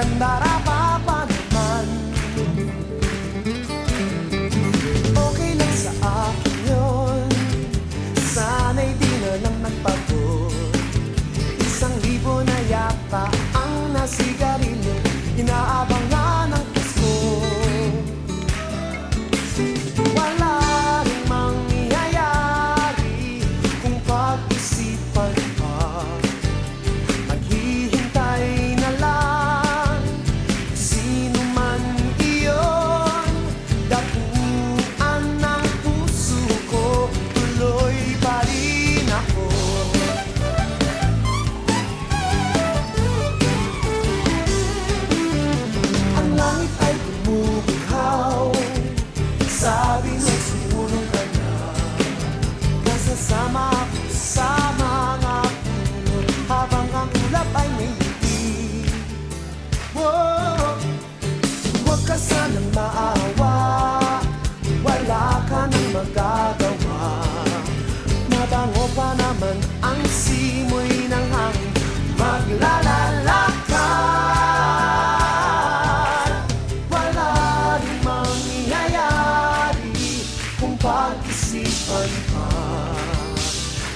andar a maawa Wala ka nang magagawa. Mabango pa naman ang simoy ng Wala rin mangyayari Kung pag-isipan pa.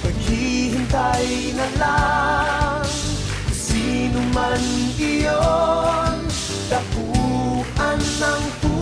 Paghihintay na lang Sino man iyon Dapuan ng puso